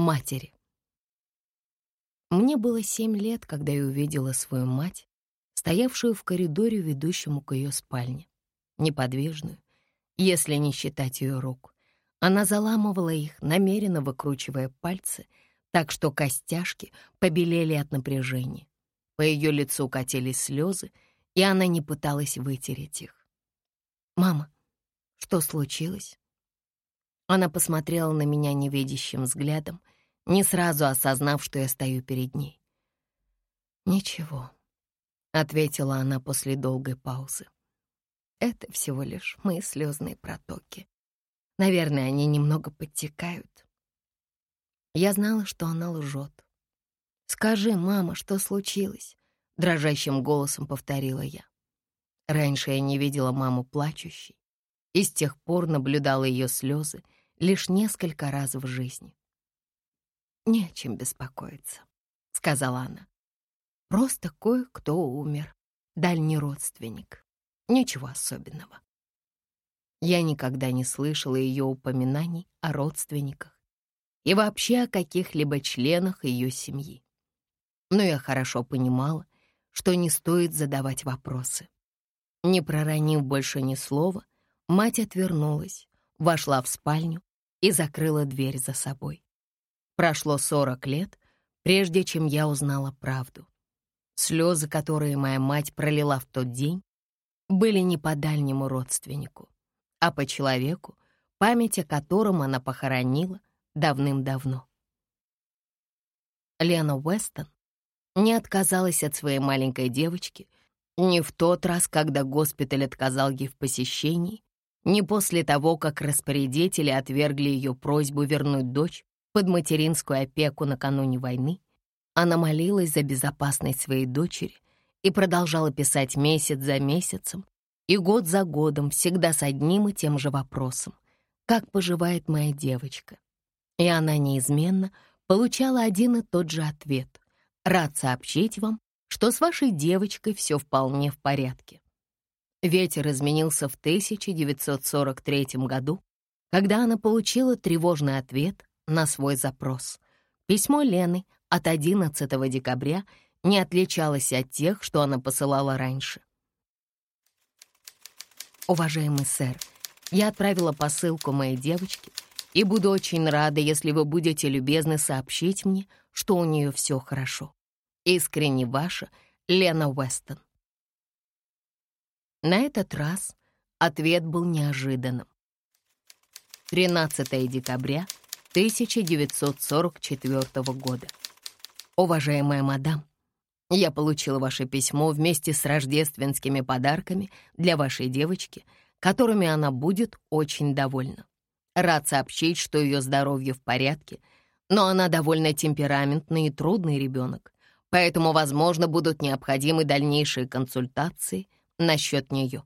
Матери. Мне было семь лет, когда я увидела свою мать, стоявшую в коридоре, ведущему к ее спальне, неподвижную, если не считать ее рук. Она заламывала их, намеренно выкручивая пальцы, так что костяшки побелели от напряжения. По ее лицу катились слезы, и она не пыталась вытереть их. «Мама, что случилось?» Она посмотрела на меня невидящим взглядом, не сразу осознав, что я стою перед ней. «Ничего», — ответила она после долгой паузы. «Это всего лишь мои слезные протоки. Наверное, они немного подтекают». Я знала, что она лжет. «Скажи, мама, что случилось?» — дрожащим голосом повторила я. Раньше я не видела маму плачущей, и с тех пор наблюдала ее слезы лишь несколько раз в жизни. «Не о чем беспокоиться», — сказала она. «Просто кое-кто умер, дальний родственник. Ничего особенного». Я никогда не слышала ее упоминаний о родственниках и вообще о каких-либо членах ее семьи. Но я хорошо понимала, что не стоит задавать вопросы. Не проронив больше ни слова, мать отвернулась, вошла в спальню и закрыла дверь за собой. Прошло сорок лет, прежде чем я узнала правду. Слезы, которые моя мать пролила в тот день, были не по дальнему родственнику, а по человеку, память о котором она похоронила давным-давно. Лена Уэстон не отказалась от своей маленькой девочки ни в тот раз, когда госпиталь отказал ей в посещении, ни после того, как распорядители отвергли ее просьбу вернуть дочь под материнскую опеку накануне войны, она молилась за безопасность своей дочери и продолжала писать месяц за месяцем и год за годом всегда с одним и тем же вопросом «Как поживает моя девочка?» И она неизменно получала один и тот же ответ «Рад сообщить вам, что с вашей девочкой все вполне в порядке». Ветер изменился в 1943 году, когда она получила тревожный ответ на свой запрос. Письмо Лены от 11 декабря не отличалось от тех, что она посылала раньше. «Уважаемый сэр, я отправила посылку моей девочке и буду очень рада, если вы будете любезны сообщить мне, что у нее все хорошо. Искренне ваша Лена Уэстон». На этот раз ответ был неожиданным. 13 декабря 1944 года. Уважаемая мадам, я получила ваше письмо вместе с рождественскими подарками для вашей девочки, которыми она будет очень довольна. Рад сообщить, что ее здоровье в порядке, но она довольно темпераментный и трудный ребенок, поэтому, возможно, будут необходимы дальнейшие консультации — насчет нее.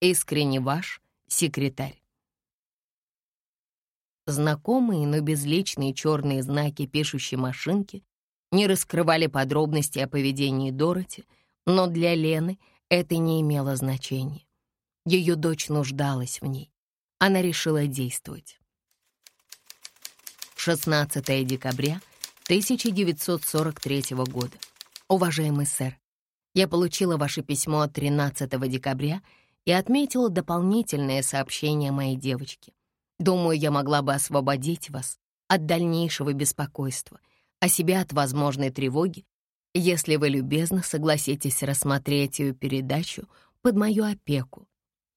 Искренне ваш секретарь. Знакомые, но безличные черные знаки пишущей машинки не раскрывали подробности о поведении Дороти, но для Лены это не имело значения. Ее дочь нуждалась в ней. Она решила действовать. 16 декабря 1943 года. Уважаемый сэр, я получила ваше письмо от 13 декабря и отметила дополнительное сообщение моей девочки. Думаю, я могла бы освободить вас от дальнейшего беспокойства, а себя от возможной тревоги, если вы любезно согласитесь рассмотреть ее передачу под мою опеку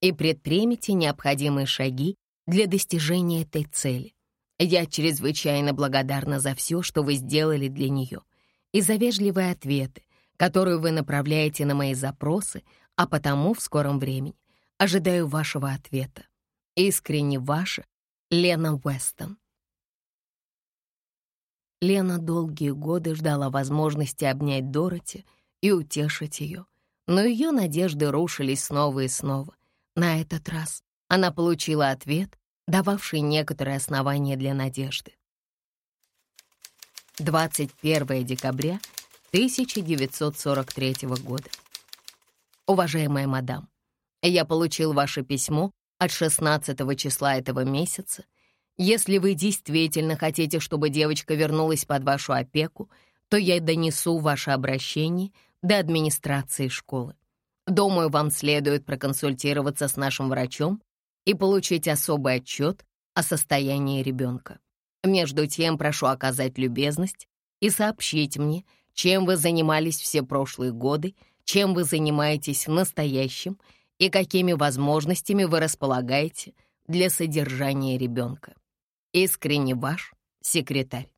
и предпримете необходимые шаги для достижения этой цели. Я чрезвычайно благодарна за все, что вы сделали для нее, и за вежливые ответы, которую вы направляете на мои запросы, а потому в скором времени ожидаю вашего ответа. Искренне ваша Лена Уэстон. Лена долгие годы ждала возможности обнять Дороти и утешить ее, но ее надежды рушились снова и снова. На этот раз она получила ответ, дававший некоторые основания для надежды. 21 декабря 1943 года. Уважаемая мадам, я получил ваше письмо от 16 числа этого месяца Если вы действительно хотите, чтобы девочка вернулась под вашу опеку, то я донесу ваше обращение до администрации школы. Думаю, вам следует проконсультироваться с нашим врачом и получить особый отчет о состоянии ребенка. Между тем, прошу оказать любезность и сообщить мне, чем вы занимались все прошлые годы, чем вы занимаетесь в настоящем и какими возможностями вы располагаете для содержания ребенка. Искренне ваш секретарь.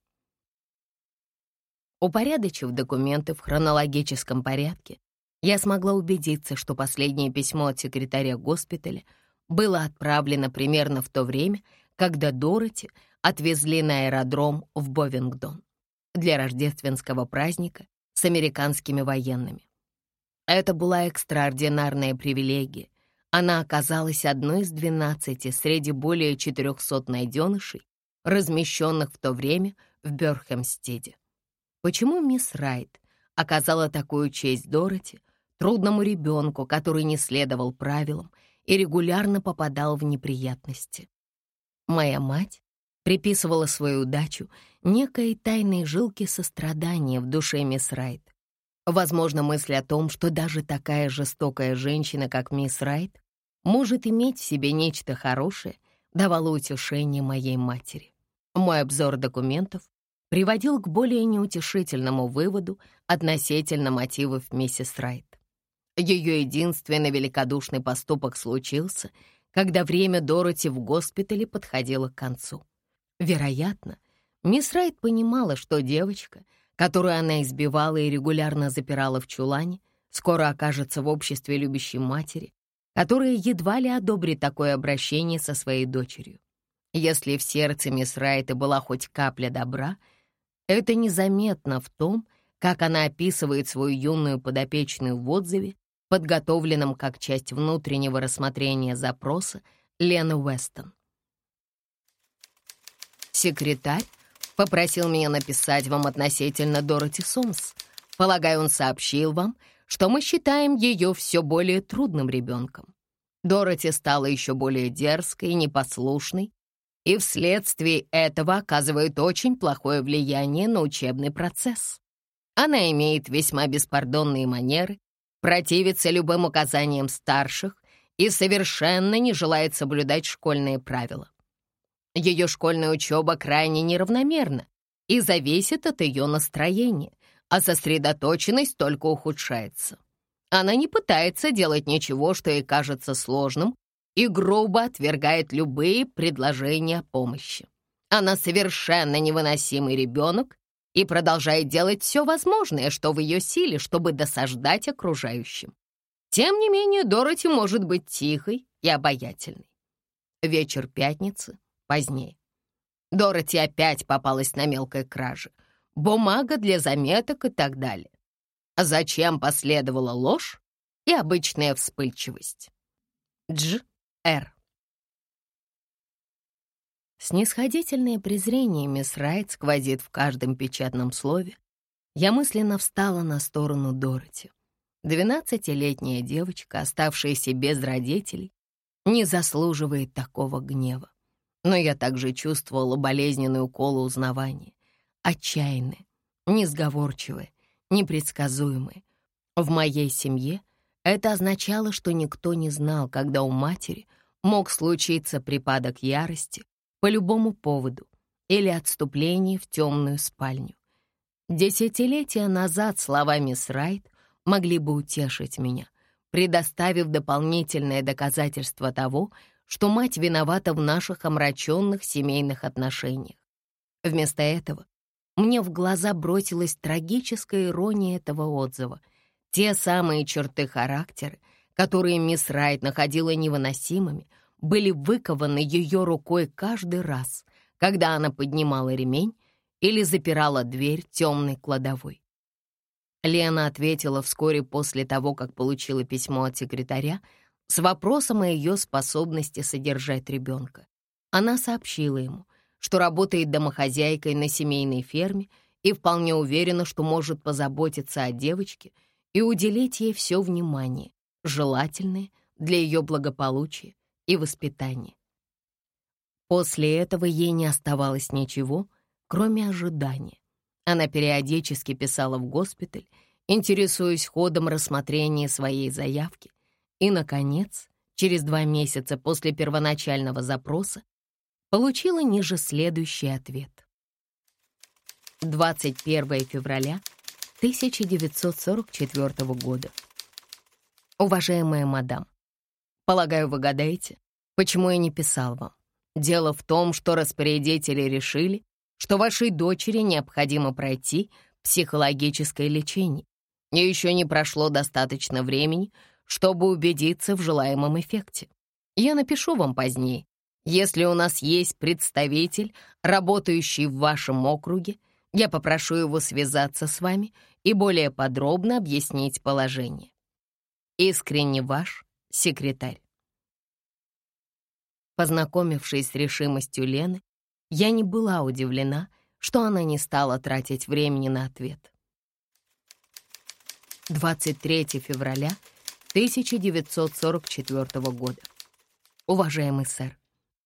Упорядочив документы в хронологическом порядке, я смогла убедиться, что последнее письмо от секретаря госпиталя было отправлено примерно в то время, когда Дороти отвезли на аэродром в Бовингдон для рождественского праздника с американскими военными. Это была экстраординарная привилегия. Она оказалась одной из двенадцати среди более 400 найденышей, размещенных в то время в Бёрхэмстеде. Почему мисс Райт оказала такую честь Дороти, трудному ребенку, который не следовал правилам и регулярно попадал в неприятности? Моя мать приписывала свою удачу некой тайной жилке сострадания в душе мисс Райт. Возможно, мысль о том, что даже такая жестокая женщина, как мисс Райт, может иметь в себе нечто хорошее, давала утешение моей матери. Мой обзор документов приводил к более неутешительному выводу относительно мотивов миссис Райт. Ее единственный великодушный поступок случился, когда время Дороти в госпитале подходило к концу. Вероятно, мисс Райт понимала, что девочка, которую она избивала и регулярно запирала в чулане, скоро окажется в обществе любящей матери, которая едва ли одобрит такое обращение со своей дочерью. Если в сердце мисс Райта была хоть капля добра, это незаметно в том, как она описывает свою юную подопечную в отзыве, подготовленном как часть внутреннего рассмотрения запроса Лены Уэстон. Секретарь попросил меня написать вам относительно Дороти Сомс. Полагаю, он сообщил вам, что мы считаем ее все более трудным ребенком. Дороти стала еще более дерзкой и непослушной, и вследствие этого оказывает очень плохое влияние на учебный процесс. Она имеет весьма беспардонные манеры, противится любым указаниям старших и совершенно не желает соблюдать школьные правила. Ее школьная учеба крайне неравномерна и зависит от ее настроения, а сосредоточенность только ухудшается. Она не пытается делать ничего, что ей кажется сложным, и грубо отвергает любые предложения о помощи. Она совершенно невыносимый ребенок и продолжает делать все возможное, что в ее силе, чтобы досаждать окружающим. Тем не менее, Дороти может быть тихой и обаятельной. Вечер пятницы, позднее. Дороти опять попалась на мелкой краже. Бумага для заметок и так далее. Зачем последовала ложь и обычная вспыльчивость? Дж. Р. Снисходительное презрение мисс Райт сквозит в каждом печатном слове. Я мысленно встала на сторону Дороти. Двенадцатилетняя девочка, оставшаяся без родителей, не заслуживает такого гнева. Но я также чувствовала болезненный укол узнавания. Отчаянное, несговорчивое, непредсказуемое. В моей семье это означало, что никто не знал, когда у матери мог случиться припадок ярости по любому поводу или отступление в темную спальню. Десятилетия назад слова мисс Райт могли бы утешить меня, предоставив дополнительное доказательство того, что мать виновата в наших омраченных семейных отношениях. Вместо этого мне в глаза бросилась трагическая ирония этого отзыва. Те самые черты характера, которые мисс Райт находила невыносимыми, были выкованы ее рукой каждый раз, когда она поднимала ремень или запирала дверь темной кладовой. Лена ответила вскоре после того, как получила письмо от секретаря, с вопросом о ее способности содержать ребенка. Она сообщила ему, что работает домохозяйкой на семейной ферме и вполне уверена, что может позаботиться о девочке и уделить ей все внимание, желательное для ее благополучия и воспитания. После этого ей не оставалось ничего, кроме ожидания. Она периодически писала в госпиталь, интересуясь ходом рассмотрения своей заявки, и, наконец, через два месяца после первоначального запроса, получила ниже следующий ответ. 21 февраля 1944 года. Уважаемая мадам, полагаю, вы гадаете, почему я не писал вам. Дело в том, что распорядители решили, что вашей дочери необходимо пройти психологическое лечение. И еще не прошло достаточно времени, чтобы убедиться в желаемом эффекте. Я напишу вам позднее. Если у нас есть представитель, работающий в вашем округе, я попрошу его связаться с вами и более подробно объяснить положение. Искренне ваш секретарь. Познакомившись с решимостью Лены, я не была удивлена, что она не стала тратить времени на ответ. 23 февраля 1944 года. Уважаемый сэр,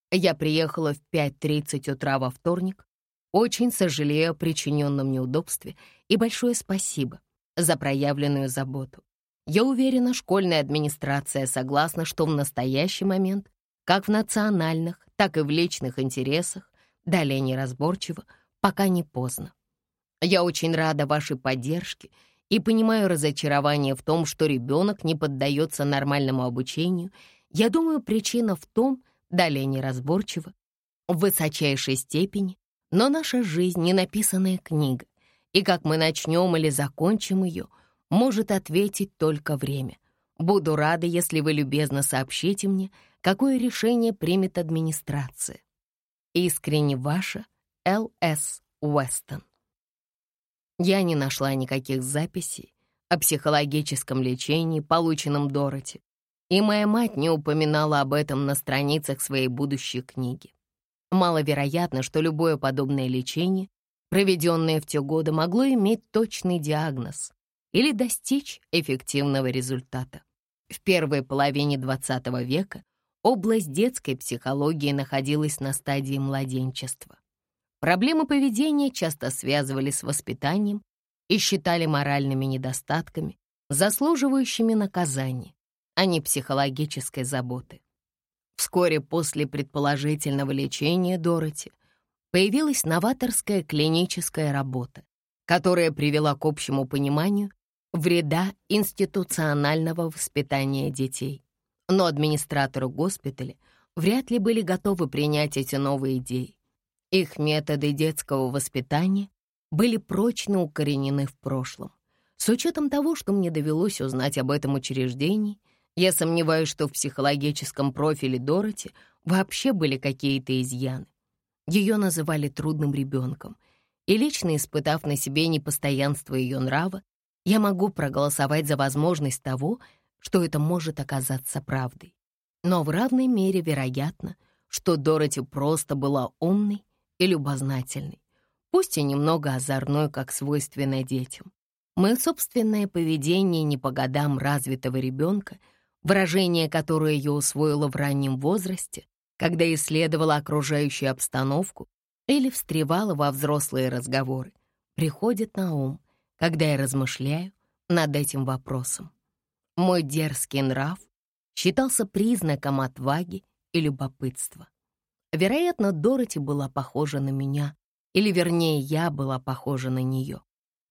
я приехала в 5.30 утра во вторник. Очень сожалею о причиненном неудобстве и большое спасибо за проявленную заботу. Я уверена, школьная администрация согласна, что в настоящий момент, как в национальных, так и в личных интересах, далее неразборчиво, пока не поздно. Я очень рада вашей поддержке и понимаю разочарование в том, что ребенок не поддается нормальному обучению. Я думаю, причина в том, далее неразборчиво, в высочайшей степени, но наша жизнь — не написанная книга, и как мы начнем или закончим ее, может ответить только время. Буду рада, если вы любезно сообщите мне, какое решение примет администрация. Искренне ваша Л.С. Уэстон. Я не нашла никаких записей о психологическом лечении, полученном Дороти, и моя мать не упоминала об этом на страницах своей будущей книги. Маловероятно, что любое подобное лечение, проведенное в те годы, могло иметь точный диагноз или достичь эффективного результата. В первой половине XX века область детской психологии находилась на стадии младенчества. Проблемы поведения часто связывали с воспитанием и считали моральными недостатками, заслуживающими наказания, а не психологической заботы. Вскоре после предположительного лечения Дороти появилась новаторская клиническая работа, которая привела к общему пониманию вреда институционального воспитания детей. Но администраторы госпиталя вряд ли были готовы принять эти новые идеи. Их методы детского воспитания были прочно укоренены в прошлом. С учетом того, что мне довелось узнать об этом учреждении, я сомневаюсь, что в психологическом профиле Дороти вообще были какие-то изъяны. Ее называли трудным ребенком, и лично испытав на себе непостоянство ее нрава, я могу проголосовать за возможность того, что это может оказаться правдой. Но в равной мере вероятно, что Дороти просто была умной и любознательной, пусть и немного озорной, как свойственно детям. Мое собственное поведение не по годам развитого ребенка, выражение, которое я усвоила в раннем возрасте, когда исследовала окружающую обстановку или встревала во взрослые разговоры, приходит на ум, когда я размышляю над этим вопросом. Мой дерзкий нрав считался признаком отваги и любопытства. Вероятно, Дороти была похожа на меня, или, вернее, я была похожа на нее.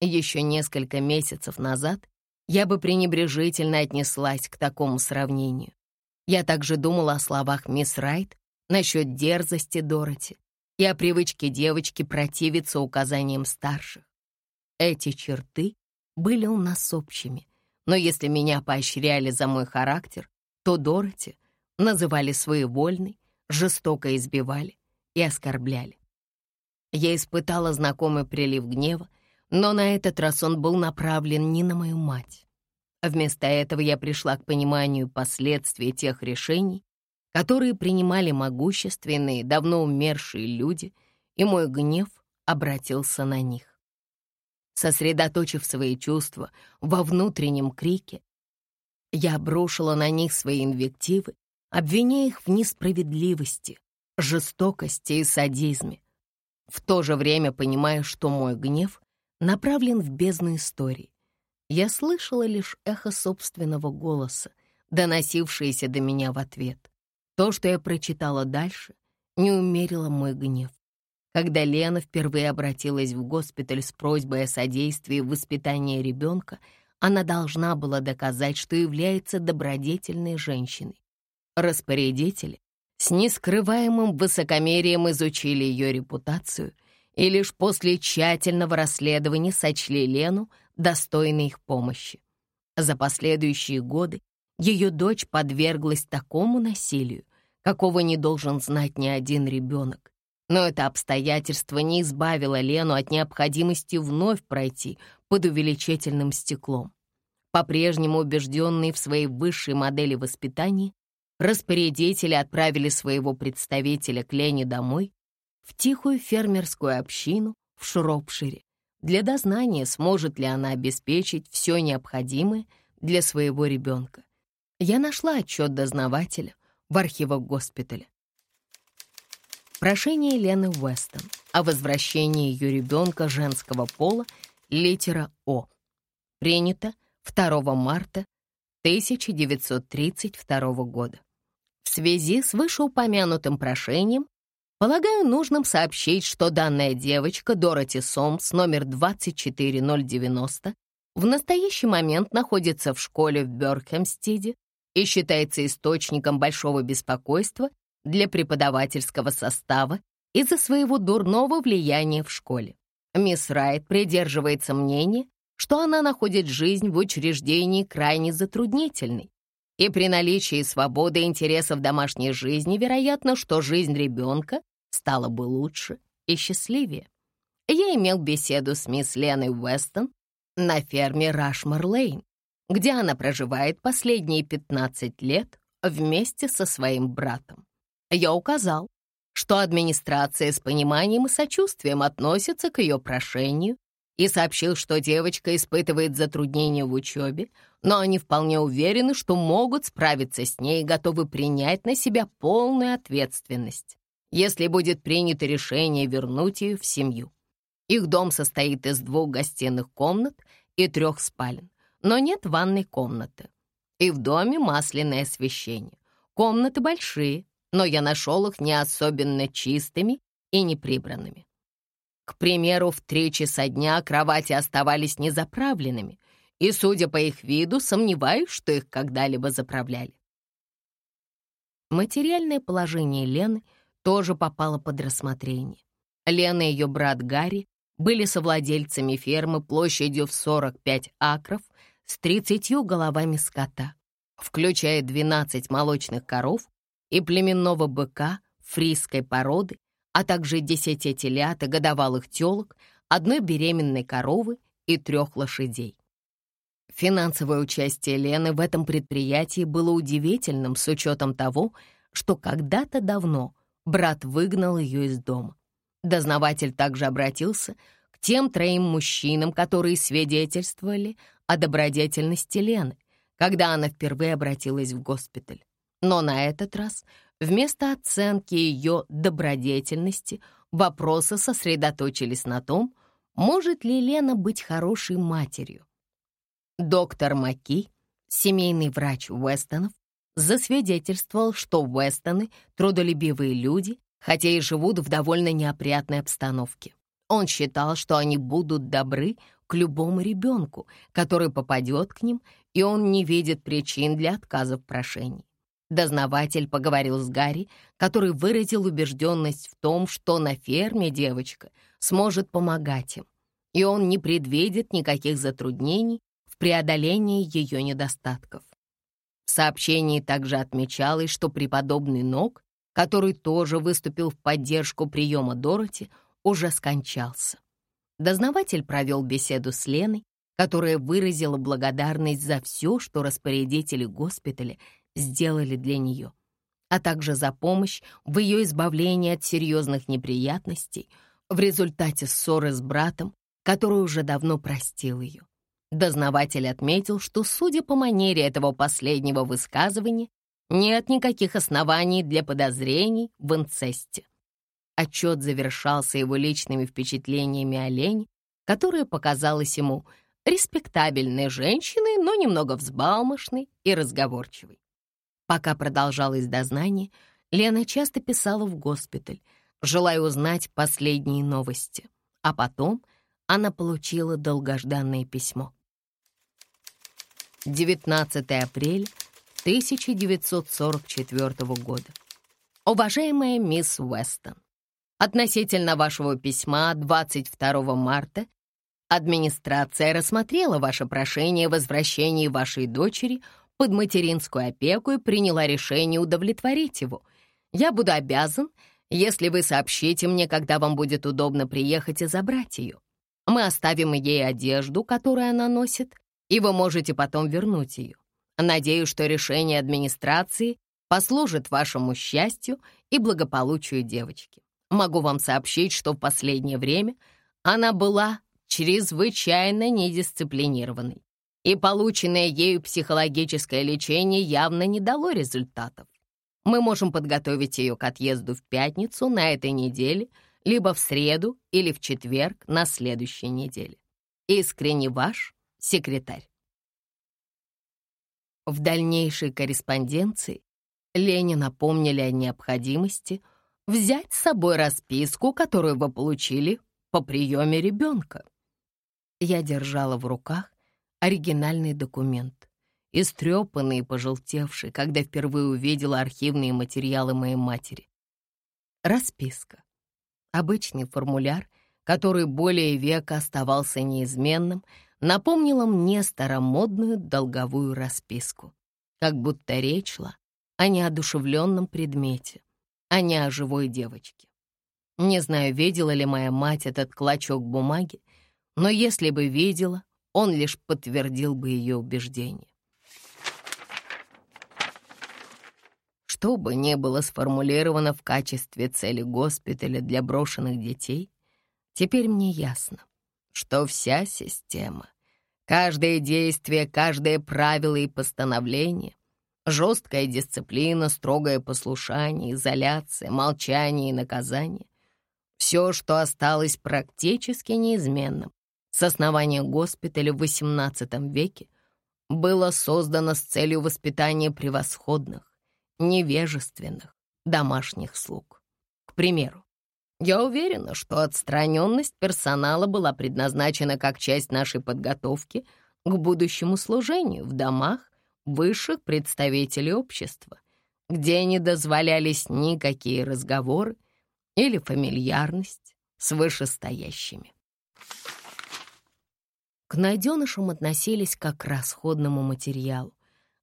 Еще несколько месяцев назад я бы пренебрежительно отнеслась к такому сравнению. Я также думала о словах мисс Райт насчет дерзости Дороти и о привычке девочки противиться указаниям старших. Эти черты были у нас общими, но если меня поощряли за мой характер, то Дороти называли своевольной, жестоко избивали и оскорбляли. Я испытала знакомый прилив гнева, но на этот раз он был направлен не на мою мать. Вместо этого я пришла к пониманию последствий тех решений, которые принимали могущественные, давно умершие люди, и мой гнев обратился на них. Сосредоточив свои чувства во внутреннем крике, я обрушила на них свои инвективы обвиняя их в несправедливости, жестокости и садизме, в то же время понимая, что мой гнев направлен в бездну истории. Я слышала лишь эхо собственного голоса, доносившееся до меня в ответ. То, что я прочитала дальше, не умерило мой гнев. Когда Лена впервые обратилась в госпиталь с просьбой о содействии в воспитании ребенка, она должна была доказать, что является добродетельной женщиной. Распорядители с нескрываемым высокомерием изучили ее репутацию и лишь после тщательного расследования сочли Лену достойной их помощи. За последующие годы ее дочь подверглась такому насилию, какого не должен знать ни один ребенок. Но это обстоятельство не избавило Лену от необходимости вновь пройти под увеличительным стеклом. По-прежнему убежденный в своей высшей модели воспитания, распорядители отправили своего представителя к Лене домой в тихую фермерскую общину в Шропшире для дознания, сможет ли она обеспечить все необходимое для своего ребенка. Я нашла отчет дознавателя в архивах госпиталя. Прошение Лены Уэстон о возвращении ее ребенка женского пола литера О. Принято 2 марта 1932 года. В связи с вышеупомянутым прошением полагаю нужным сообщить, что данная девочка Дороти Сомс, номер 24090, в настоящий момент находится в школе в Бёркхэмстиде и считается источником большого беспокойства для преподавательского состава из-за своего дурного влияния в школе. Мисс Райт придерживается мнения, что она находит жизнь в учреждении крайне затруднительной, и при наличии свободы интересов домашней жизни, вероятно, что жизнь ребенка стала бы лучше и счастливее. Я имел беседу с мисс Леной Уэстон на ферме Рашмар-Лейн, где она проживает последние 15 лет вместе со своим братом. Я указал, что администрация с пониманием и сочувствием относится к ее прошению и сообщил, что девочка испытывает затруднения в учебе, но они вполне уверены, что могут справиться с ней и готовы принять на себя полную ответственность, если будет принято решение вернуть ее в семью. Их дом состоит из двух гостиных комнат и трех спален, но нет ванной комнаты. И в доме масляное освещение. Комнаты большие, но я нашел их не особенно чистыми и неприбранными. К примеру, в три часа дня кровати оставались незаправленными, и, судя по их виду, сомневаюсь, что их когда-либо заправляли. Материальное положение Лены тоже попало под рассмотрение. Лена и ее брат Гарри были совладельцами фермы площадью в 45 акров с 30 головами скота, включая 12 молочных коров и племенного быка фрисской породы а также десяти телят и годовалых телок, одной беременной коровы и трех лошадей. Финансовое участие Лены в этом предприятии было удивительным с учетом того, что когда-то давно брат выгнал ее из дома. Дознаватель также обратился к тем троим мужчинам, которые свидетельствовали о добродетельности Лены, когда она впервые обратилась в госпиталь. Но на этот раз Вместо оценки ее добродетельности вопросы сосредоточились на том, может ли Лена быть хорошей матерью. Доктор Маки, семейный врач Уэстонов, засвидетельствовал, что Уэстоны — трудолюбивые люди, хотя и живут в довольно неопрятной обстановке. Он считал, что они будут добры к любому ребенку, который попадет к ним, и он не видит причин для отказа в прошении. Дознаватель поговорил с Гарри, который выразил убежденность в том, что на ферме девочка сможет помогать им, и он не предвидит никаких затруднений в преодолении ее недостатков. В сообщении также отмечалось, что преподобный Ног, который тоже выступил в поддержку приема Дороти, уже скончался. Дознаватель провел беседу с Леной, которая выразила благодарность за все, что распорядители госпиталя сделали для нее, а также за помощь в ее избавлении от серьезных неприятностей в результате ссоры с братом, который уже давно простил ее. Дознаватель отметил, что, судя по манере этого последнего высказывания, Нет никаких оснований для подозрений в инцесте. Отчет завершался его личными впечатлениями о Лене, которая показалась ему респектабельной женщиной, но немного взбалмошной и разговорчивой. Пока продолжалось дознание, Лена часто писала в госпиталь, желая узнать последние новости, а потом она получила долгожданное письмо. 19 апреля 1944 года. Уважаемая мисс Уэстон, относительно вашего письма 22 марта администрация рассмотрела ваше прошение о возвращении вашей дочери под материнскую опеку и приняла решение удовлетворить его. Я буду обязан, если вы сообщите мне, когда вам будет удобно приехать и забрать ее. Мы оставим ей одежду, которую она носит, и вы можете потом вернуть ее. Надеюсь, что решение администрации послужит вашему счастью и благополучию девочки. Могу вам сообщить, что в последнее время она была чрезвычайно недисциплинированной, и полученное ею психологическое лечение явно не дало результатов. Мы можем подготовить ее к отъезду в пятницу на этой неделе, либо в среду или в четверг на следующей неделе. Искренне ваш секретарь. В дальнейшей корреспонденции Лене напомнили о необходимости взять с собой расписку, которую вы получили по приеме ребенка. Я держала в руках оригинальный документ, истрепанный и пожелтевший, когда впервые увидела архивные материалы моей матери. Расписка. Обычный формуляр, который более века оставался неизменным — напомнила мне старомодную долговую расписку, как будто речь шла о неодушевленном предмете, а не о живой девочке. Не знаю, видела ли моя мать этот клочок бумаги, но если бы видела, он лишь подтвердил бы ее убеждение. Что бы ни было сформулировано в качестве цели госпиталя для брошенных детей, теперь мне ясно, что вся система Каждое действие, каждое правило и постановление, жесткая дисциплина, строгое послушание, изоляция, молчание и наказание — все, что осталось практически неизменным с основания госпиталя в XVIII веке, было создано с целью воспитания превосходных, невежественных домашних слуг. К примеру, я уверена, что отстраненность персонала была предназначена как часть нашей подготовки к будущему служению в домах высших представителей общества, где не дозволялись никакие разговоры или фамильярность с вышестоящими. К найденышам относились как к расходному материалу.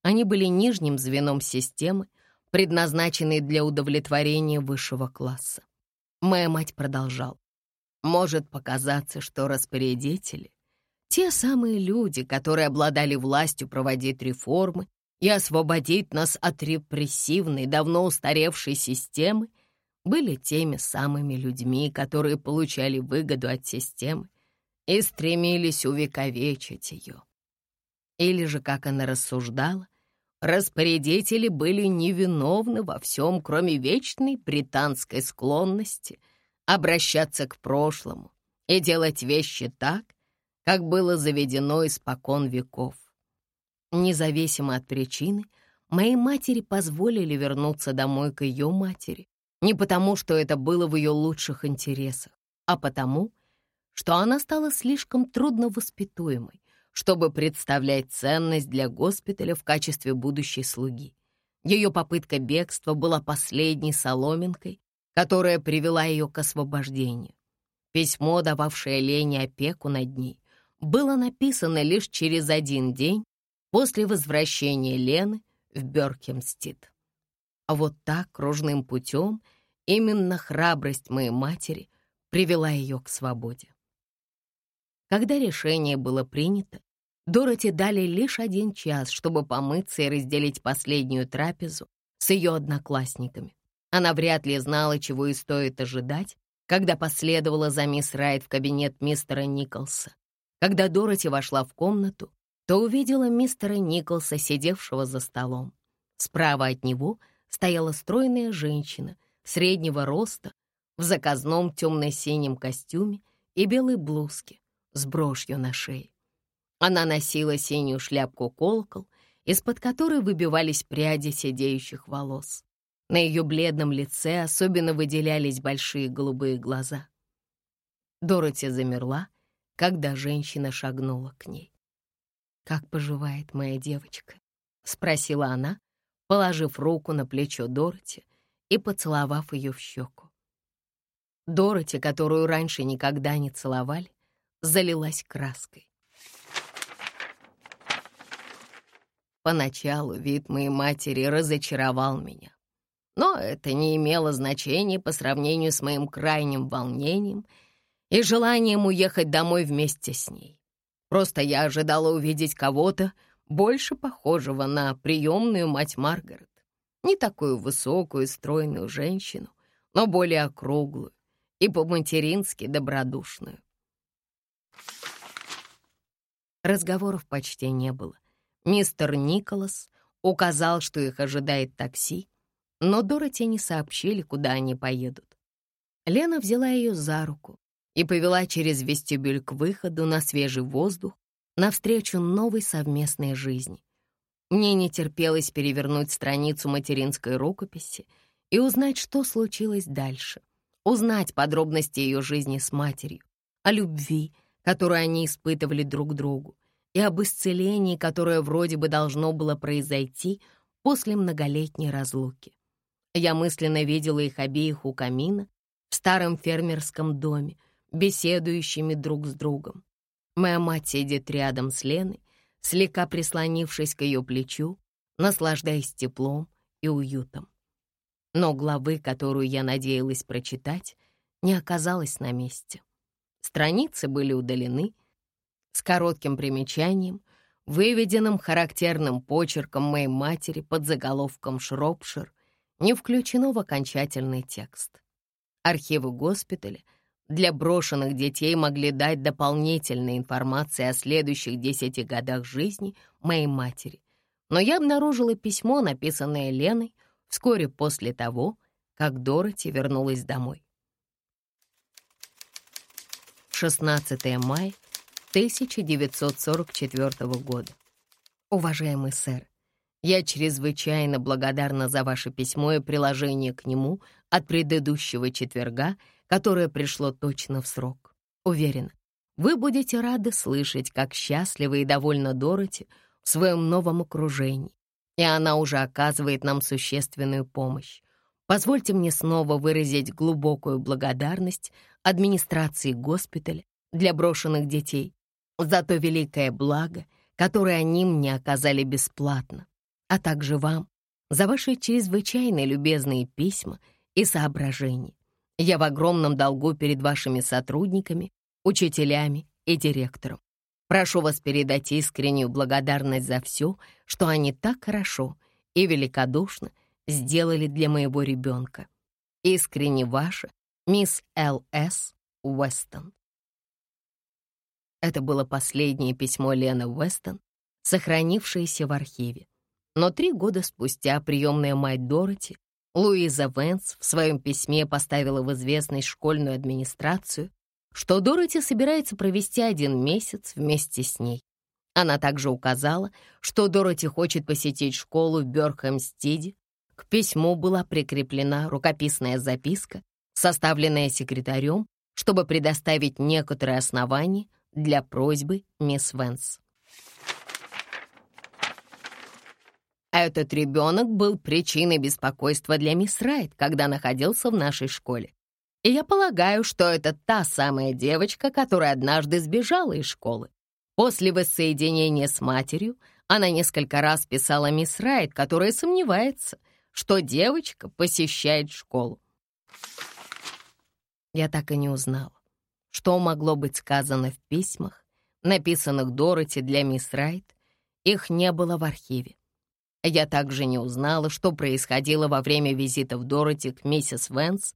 Они были нижним звеном системы, предназначенной для удовлетворения высшего класса. Моя мать продолжал. Может показаться, что распорядители — те самые люди, которые обладали властью проводить реформы и освободить нас от репрессивной, давно устаревшей системы, были теми самыми людьми, которые получали выгоду от системы и стремились увековечить ее. Или же, как она рассуждала, Распорядители были невиновны во всем, кроме вечной британской склонности обращаться к прошлому и делать вещи так, как было заведено испокон веков. Независимо от причины, моей матери позволили вернуться домой к ее матери, не потому, что это было в ее лучших интересах, а потому, что она стала слишком трудновоспитуемой, чтобы представлять ценность для госпиталя в качестве будущей слуги. Ее попытка бегства была последней соломинкой, которая привела ее к освобождению. Письмо, дававшее Лене опеку над ней, было написано лишь через один день после возвращения Лены в Бёркемстид. А вот так, кружным путем, именно храбрость моей матери привела ее к свободе. Когда решение было принято, Дороти дали лишь один час, чтобы помыться и разделить последнюю трапезу с ее одноклассниками. Она вряд ли знала, чего и стоит ожидать, когда последовала за мисс Райт в кабинет мистера Николса. Когда Дороти вошла в комнату, то увидела мистера Николса, сидевшего за столом. Справа от него стояла стройная женщина среднего роста в заказном темно-синем костюме и белой блузке с брошью на шее. Она носила синюю шляпку-колокол, из-под которой выбивались пряди сидеющих волос. На ее бледном лице особенно выделялись большие голубые глаза. Дороти замерла, когда женщина шагнула к ней. «Как поживает моя девочка?» — спросила она, положив руку на плечо Дороти и поцеловав ее в щеку. Дороти, которую раньше никогда не целовали, залилась краской. Поначалу вид моей матери разочаровал меня. Но это не имело значения по сравнению с моим крайним волнением и желанием уехать домой вместе с ней. Просто я ожидала увидеть кого-то, больше похожего на приемную мать Маргарет. Не такую высокую, стройную женщину, но более округлую и по-матерински добродушную. Разговоров почти не было. Мистер Николас указал, что их ожидает такси, но Дороти не сообщили, куда они поедут. Лена взяла ее за руку и повела через вестибюль к выходу на свежий воздух навстречу новой совместной жизни. Мне не терпелось перевернуть страницу материнской рукописи и узнать, что случилось дальше. Узнать подробности ее жизни с матерью, о любви, которую они испытывали друг другу, и об исцелении, которое вроде бы должно было произойти после многолетней разлуки. Я мысленно видела их обеих у камина в старом фермерском доме, беседующими друг с другом. Моя мать сидит рядом с Леной, слегка прислонившись к ее плечу, наслаждаясь теплом и уютом. Но главы, которую я надеялась прочитать, не оказалась на месте. Страницы были удалены с коротким примечанием, выведенным характерным почерком моей матери под заголовком «Шропшир», не включено в окончательный текст. Архивы госпиталя — для брошенных детей могли дать дополнительной информации о следующих десяти годах жизни моей матери. Но я обнаружила письмо, написанное Леной вскоре после того, как Дороти вернулась домой. 16 мая 1944 года. Уважаемый сэр, я чрезвычайно благодарна за ваше письмо и приложение к нему от предыдущего четверга — которое пришло точно в срок. Уверен, вы будете рады слышать, как счастлива и довольна Дороти в своем новом окружении, и она уже оказывает нам существенную помощь. Позвольте мне снова выразить глубокую благодарность администрации госпиталя для брошенных детей за то великое благо, которое они мне оказали бесплатно, а также вам за ваши чрезвычайно любезные письма и соображения. Я в огромном долгу перед вашими сотрудниками, учителями и директором. Прошу вас передать искреннюю благодарность за все, что они так хорошо и великодушно сделали для моего ребенка. Искренне ваша, мисс Л.С. Уэстон. Это было последнее письмо Лены Уэстон, сохранившееся в архиве. Но три года спустя приемная мать Дороти Луиза Венс в своем письме поставила в известность школьную администрацию, что Дороти собирается провести один месяц вместе с ней. Она также указала, что Дороти хочет посетить школу в Бёрхэмстиде. К письму была прикреплена рукописная записка, составленная секретарем, чтобы предоставить некоторые основания для просьбы мисс Венс. Этот ребенок был причиной беспокойства для мисс Райт, когда находился в нашей школе. И я полагаю, что это та самая девочка, которая однажды сбежала из школы. После воссоединения с матерью она несколько раз писала мисс Райт, которая сомневается, что девочка посещает школу. Я так и не узнала, что могло быть сказано в письмах, написанных Дороти для мисс Райт. Их не было в архиве. Я также не узнала, что происходило во время визитов Дороти к миссис Венс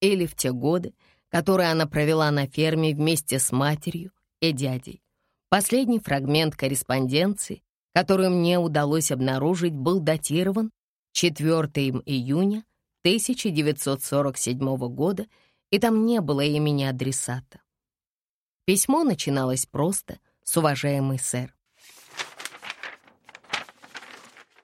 или в те годы, которые она провела на ферме вместе с матерью и дядей. Последний фрагмент корреспонденции, который мне удалось обнаружить, был датирован 4 июня 1947 года, и там не было имени адресата. Письмо начиналось просто с «Уважаемый сэр».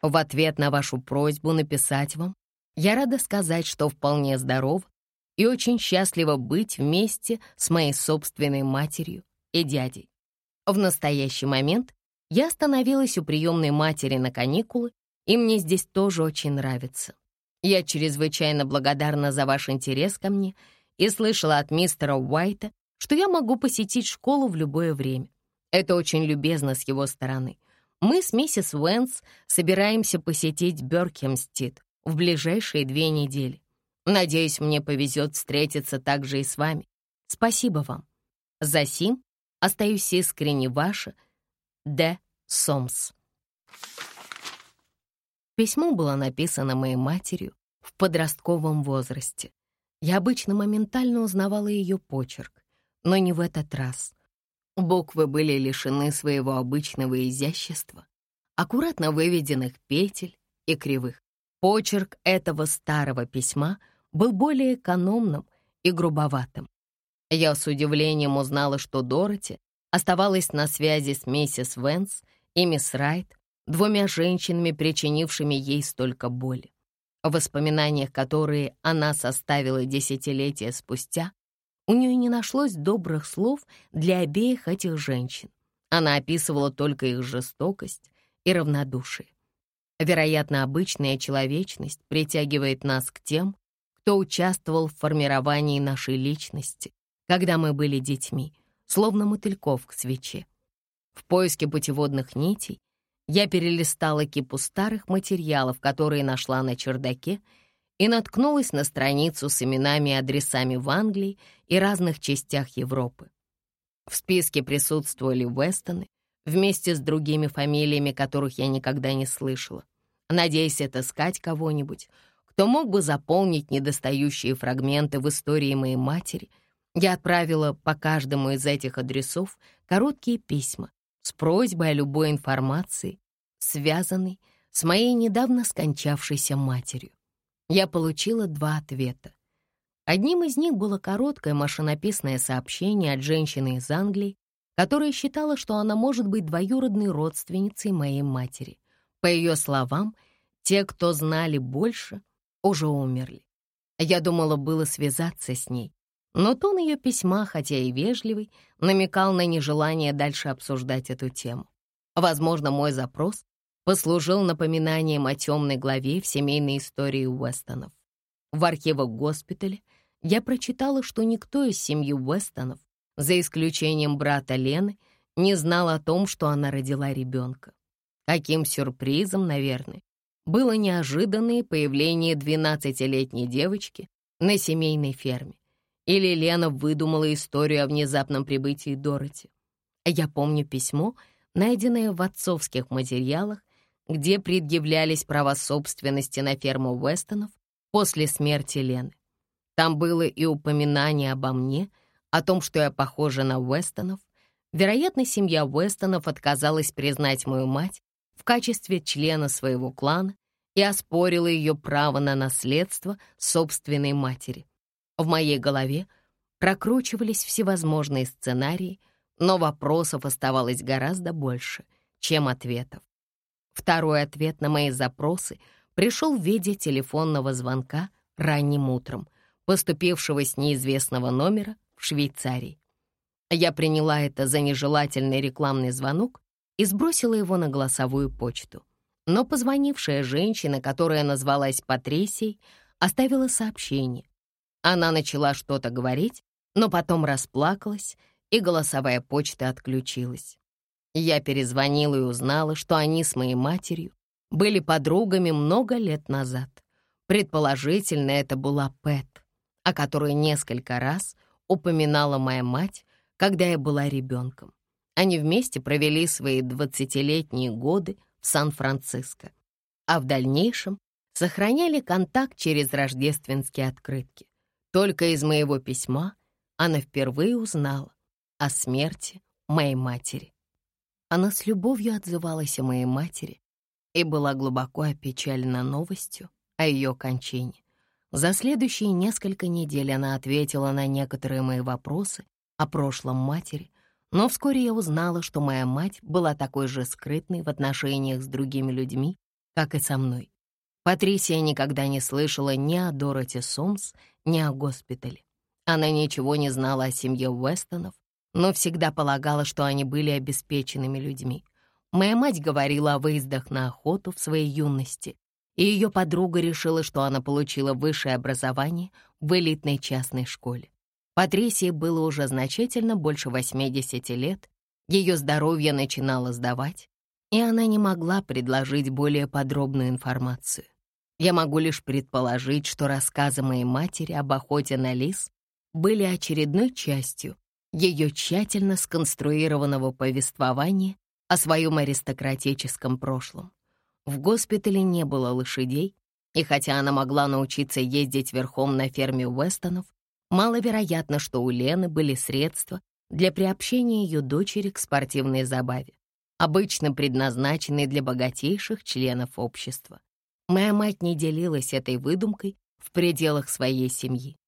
В ответ на вашу просьбу написать вам, я рада сказать, что вполне здоров и очень счастлива быть вместе с моей собственной матерью и дядей. В настоящий момент я остановилась у приемной матери на каникулы, и мне здесь тоже очень нравится. Я чрезвычайно благодарна за ваш интерес ко мне и слышала от мистера Уайта, что я могу посетить школу в любое время. Это очень любезно с его стороны. Мы с миссис Уэнс собираемся посетить Бёркемстид в ближайшие две недели. Надеюсь, мне повезет встретиться также и с вами. Спасибо вам. За сим остаюсь искренне ваша, Д. Сомс. Письмо было написано моей матерью в подростковом возрасте. Я обычно моментально узнавала ее почерк, но не в этот раз. Буквы были лишены своего обычного изящества, аккуратно выведенных петель и кривых. Почерк этого старого письма был более экономным и грубоватым. Я с удивлением узнала, что Дороти оставалась на связи с миссис Венс и мисс Райт, двумя женщинами, причинившими ей столько боли. В воспоминаниях, которые она составила десятилетия спустя, у нее не нашлось добрых слов для обеих этих женщин. Она описывала только их жестокость и равнодушие. Вероятно, обычная человечность притягивает нас к тем, кто участвовал в формировании нашей личности, когда мы были детьми, словно мотыльков к свече. В поиске путеводных нитей я перелистала кипу старых материалов, которые нашла на чердаке, и наткнулась на страницу с именами и адресами в Англии и разных частях Европы. В списке присутствовали Вестоны вместе с другими фамилиями, которых я никогда не слышала, надеясь отыскать кого-нибудь, кто мог бы заполнить недостающие фрагменты в истории моей матери. Я отправила по каждому из этих адресов короткие письма, с просьбой о любой информации, связанной с моей недавно скончавшейся матерью. Я получила два ответа. Одним из них было короткое машинописное сообщение от женщины из Англии, которая считала, что она может быть двоюродной родственницей моей матери. По ее словам, те, кто знали больше, уже умерли. Я думала было связаться с ней, но тон ее письма, хотя и вежливый, намекал на нежелание дальше обсуждать эту тему. Возможно, мой запрос послужил напоминанием о темной главе в семейной истории Уэстонов. В архивах госпиталя я прочитала, что никто из семьи Уэстонов, за исключением брата Лены, не знал о том, что она родила ребенка. Каким сюрпризом, наверное, было неожиданное появление 12-летней девочки на семейной ферме. Или Лена выдумала историю о внезапном прибытии Дороти. Я помню письмо, найденное в отцовских материалах, где предъявлялись права собственности на ферму Уэстонов после смерти Лены. Там было и упоминание обо мне, о том, что я похожа на Уэстонов. Вероятно, семья Уэстонов отказалась признать мою мать в качестве члена своего клана и оспорила ее право на наследство собственной матери. В моей голове прокручивались всевозможные сценарии, но вопросов оставалось гораздо больше, чем ответов. Второй ответ на мои запросы пришел в виде телефонного звонка ранним утром, поступившего с неизвестного номера в Швейцарии. Я приняла это за нежелательный рекламный звонок и сбросила его на голосовую почту. Но позвонившая женщина, которая назвалась Патрисией, оставила сообщение, она начала что-то говорить, но потом расплакалась, и голосовая почта отключилась. Я перезвонила и узнала, что они с моей матерью были подругами много лет назад. Предположительно, это была Пэт, о которой несколько раз упоминала моя мать, когда я была ребенком. Они вместе провели свои двадцатилетние годы в Сан-Франциско, а в дальнейшем сохраняли контакт через рождественские открытки. Только из моего письма она впервые узнала о смерти моей матери. Она с любовью отзывалась о моей матери и была глубоко опечалена новостью о ее кончине. За следующие несколько недель она ответила на некоторые мои вопросы о прошлом матери, но вскоре я узнала, что моя мать была такой же скрытной в отношениях с другими людьми, как и со мной. Патрисия никогда не слышала ни о Дороти Сомс, ни о госпитале. Она ничего не знала о семье Уэстонов, но всегда полагала, что они были обеспеченными людьми. Моя мать говорила о выездах на охоту в своей юности, и ее подруга решила, что она получила высшее образование в элитной частной школе. Патрисии было уже значительно больше 80 лет, ее здоровье начинало сдавать, и она не могла предложить более подробную информацию. Я могу лишь предположить, что рассказы моей матери об охоте на лис были очередной частью ее тщательно сконструированного повествования о своем аристократическом прошлом. В госпитале не было лошадей, и хотя она могла научиться ездить верхом на ферме Уэстонов, маловероятно, что у Лены были средства для приобщения ее дочери к спортивной забаве, обычно предназначенной для богатейших членов общества. Моя мать не делилась этой выдумкой в пределах своей семьи.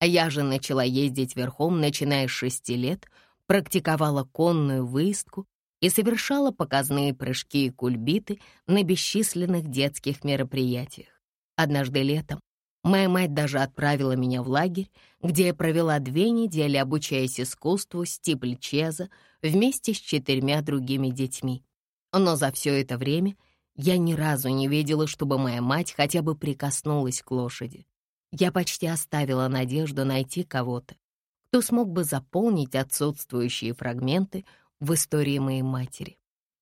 Я же начала ездить верхом, начиная с шести лет, практиковала конную выездку и совершала показные прыжки и кульбиты на бесчисленных детских мероприятиях. Однажды летом моя мать даже отправила меня в лагерь, где я провела две недели, обучаясь искусству стипльчеза вместе с четырьмя другими детьми. Но за все это время я ни разу не видела, чтобы моя мать хотя бы прикоснулась к лошади. Я почти оставила надежду найти кого-то, кто смог бы заполнить отсутствующие фрагменты в истории моей матери,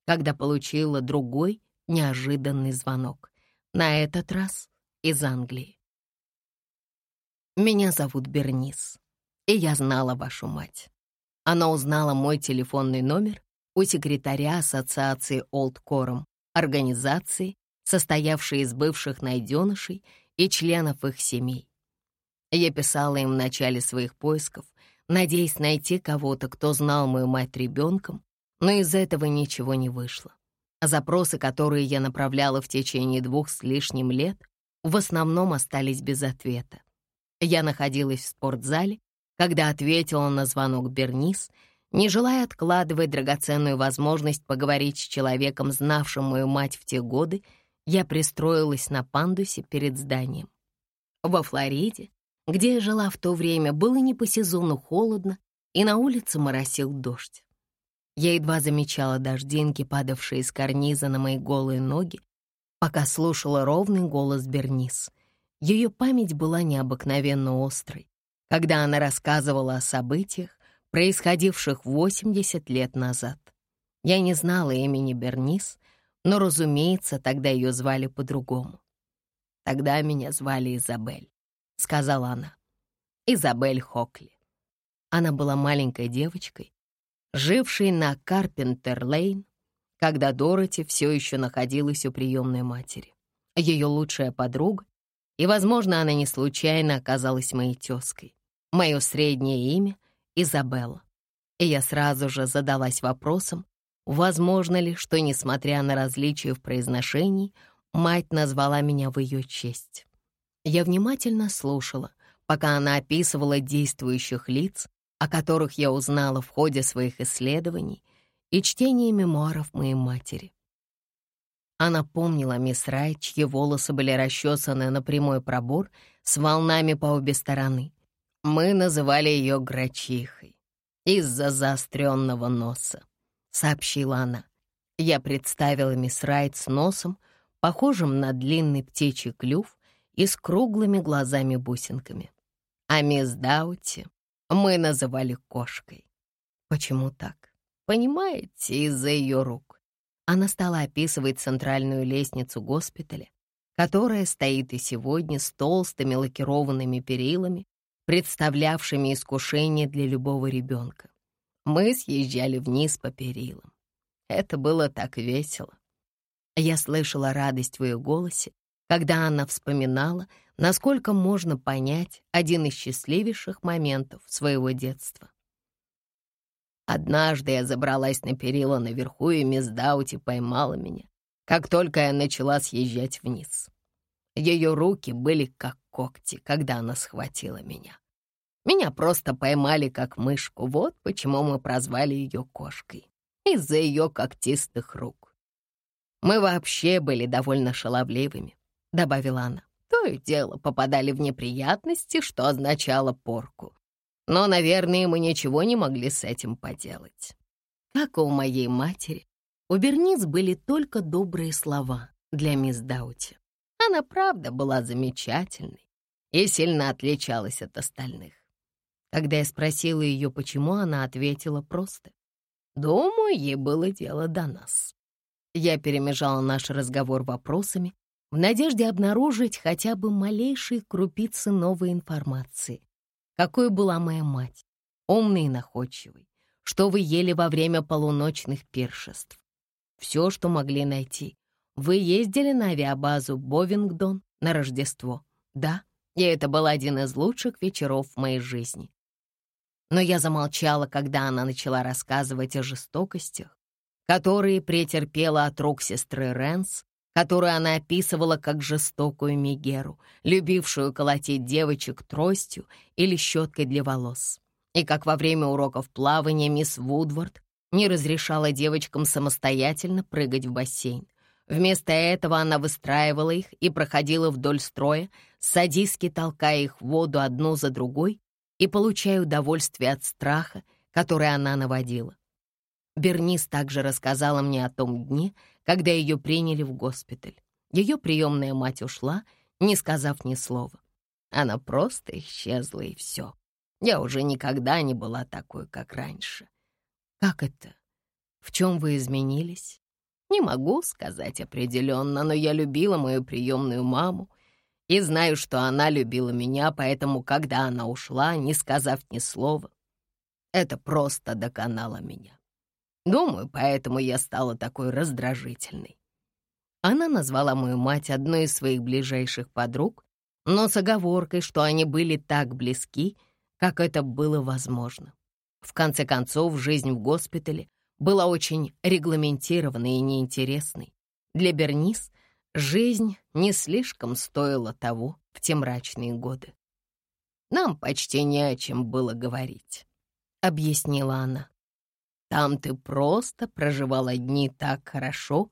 когда получила другой неожиданный звонок, на этот раз из Англии. Меня зовут Бернис, и я знала вашу мать. Она узнала мой телефонный номер у секретаря Ассоциации Олд Кором, организации, состоявшей из бывших найденышей и членов их семей. Я писала им в начале своих поисков, надеясь найти кого-то, кто знал мою мать ребенком, но из этого ничего не вышло. Запросы, которые я направляла в течение двух с лишним лет, в основном остались без ответа. Я находилась в спортзале, когда ответила на звонок Бернис, не желая откладывать драгоценную возможность поговорить с человеком, знавшим мою мать в те годы, я пристроилась на пандусе перед зданием. Во Флориде, где я жила в то время, было не по сезону холодно, и на улице моросил дождь. Я едва замечала дождинки, падавшие из карниза на мои голые ноги, пока слушала ровный голос Бернис. Ее память была необыкновенно острой, когда она рассказывала о событиях, происходивших 80 лет назад. Я не знала имени Бернис, но, разумеется, тогда ее звали по-другому. «Тогда меня звали Изабель», — сказала она. Изабель Хокли. Она была маленькой девочкой, жившей на Карпентер-Лейн, когда Дороти все еще находилась у приемной матери. Ее лучшая подруга, и, возможно, она не случайно оказалась моей тезкой. Мое среднее имя — Изабелла. И я сразу же задалась вопросом, возможно ли, что, несмотря на различия в произношении, мать назвала меня в ее честь. Я внимательно слушала, пока она описывала действующих лиц, о которых я узнала в ходе своих исследований и чтения мемуаров моей матери. Она помнила мисс Райт, чьи волосы были расчесаны на прямой пробор с волнами по обе стороны, мы называли ее Грачихой из-за заостренного носа, сообщила она. Я представила мисс Райт с носом, похожим на длинный птичий клюв и с круглыми глазами-бусинками. А мисс Даути мы называли кошкой. Почему так? Понимаете, из-за ее рук. Она стала описывать центральную лестницу госпиталя, которая стоит и сегодня с толстыми лакированными перилами представлявшими искушение для любого ребенка. Мы съезжали вниз по перилам. Это было так весело. Я слышала радость в ее голосе, когда она вспоминала, насколько можно понять один из счастливейших моментов своего детства. Однажды я забралась на перила наверху, и мисс Даути поймала меня, как только я начала съезжать вниз. Ее руки были как когти, когда она схватила меня. Меня просто поймали как мышку, вот почему мы прозвали ее кошкой. Из-за ее когтистых рук. Мы вообще были довольно шаловливыми, — добавила она. То и дело попадали в неприятности, что означало порку. Но, наверное, мы ничего не могли с этим поделать. Как и у моей матери, у Берниц были только добрые слова для мисс Даути. Она, правда, была замечательной и сильно отличалась от остальных. Когда я спросила ее, почему, она ответила просто. «Думаю, ей было дело до нас». Я перемежала наш разговор вопросами в надежде обнаружить хотя бы малейшие крупицы новой информации. Какой была моя мать, умной и находчивой, что вы ели во время полуночных пиршеств. Все, что могли найти. Вы ездили на авиабазу Бовингдон на Рождество. Да, и это был один из лучших вечеров в моей жизни. Но я замолчала, когда она начала рассказывать о жестокостях, которые претерпела от рук сестры Рэнс, которую она описывала как жестокую Мегеру, любившую колотить девочек тростью или щеткой для волос. И как во время уроков плавания мисс Вудвард не разрешала девочкам самостоятельно прыгать в бассейн. Вместо этого она выстраивала их и проходила вдоль строя, садистски толкая их в воду одну за другой и получая удовольствие от страха, который она наводила. Бернис также рассказала мне о том дне, когда ее приняли в госпиталь. Ее приемная мать ушла, не сказав ни слова. Она просто исчезла, и все. Я уже никогда не была такой, как раньше. Как это? В чем вы изменились? Не могу сказать определенно, но я любила мою приемную маму и знаю, что она любила меня, поэтому, когда она ушла, не сказав ни слова, это просто доконало меня. Думаю, поэтому я стала такой раздражительной. Она назвала мою мать одной из своих ближайших подруг, но с оговоркой, что они были так близки, как это было возможно. В конце концов, жизнь в госпитале была очень регламентированной и неинтересной. Для Бернис жизнь не слишком стоила того в те мрачные годы. «Нам почти не о чем было говорить», — объяснила она. «Там ты просто проживала дни так хорошо,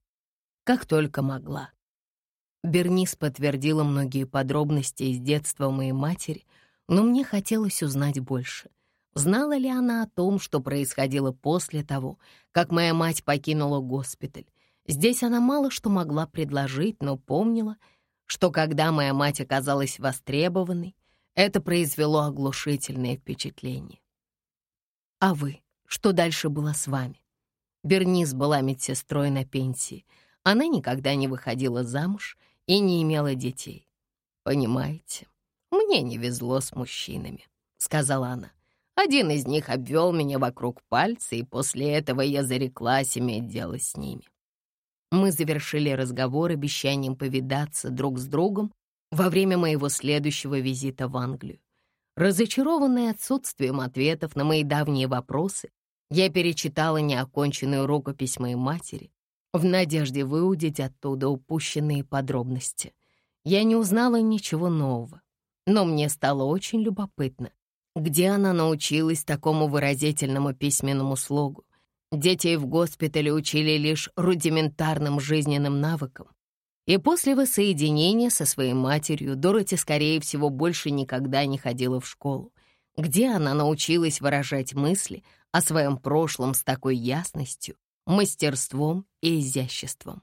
как только могла». Бернис подтвердила многие подробности из детства моей матери, но мне хотелось узнать больше. Знала ли она о том, что происходило после того, как моя мать покинула госпиталь? Здесь она мало что могла предложить, но помнила, что когда моя мать оказалась востребованной, это произвело оглушительное впечатление. А вы? Что дальше было с вами? Бернис была медсестрой на пенсии. Она никогда не выходила замуж и не имела детей. «Понимаете, мне не везло с мужчинами», — сказала она. Один из них обвел меня вокруг пальца, и после этого я зареклась иметь дело с ними. Мы завершили разговор обещанием повидаться друг с другом во время моего следующего визита в Англию. Разочарованная отсутствием ответов на мои давние вопросы, я перечитала неоконченную рукопись моей матери в надежде выудить оттуда упущенные подробности. Я не узнала ничего нового, но мне стало очень любопытно, где она научилась такому выразительному письменному слогу? Детей в госпитале учили лишь рудиментарным жизненным навыкам. И после воссоединения со своей матерью Дороти, скорее всего, больше никогда не ходила в школу, где она научилась выражать мысли о своем прошлом с такой ясностью, мастерством и изяществом.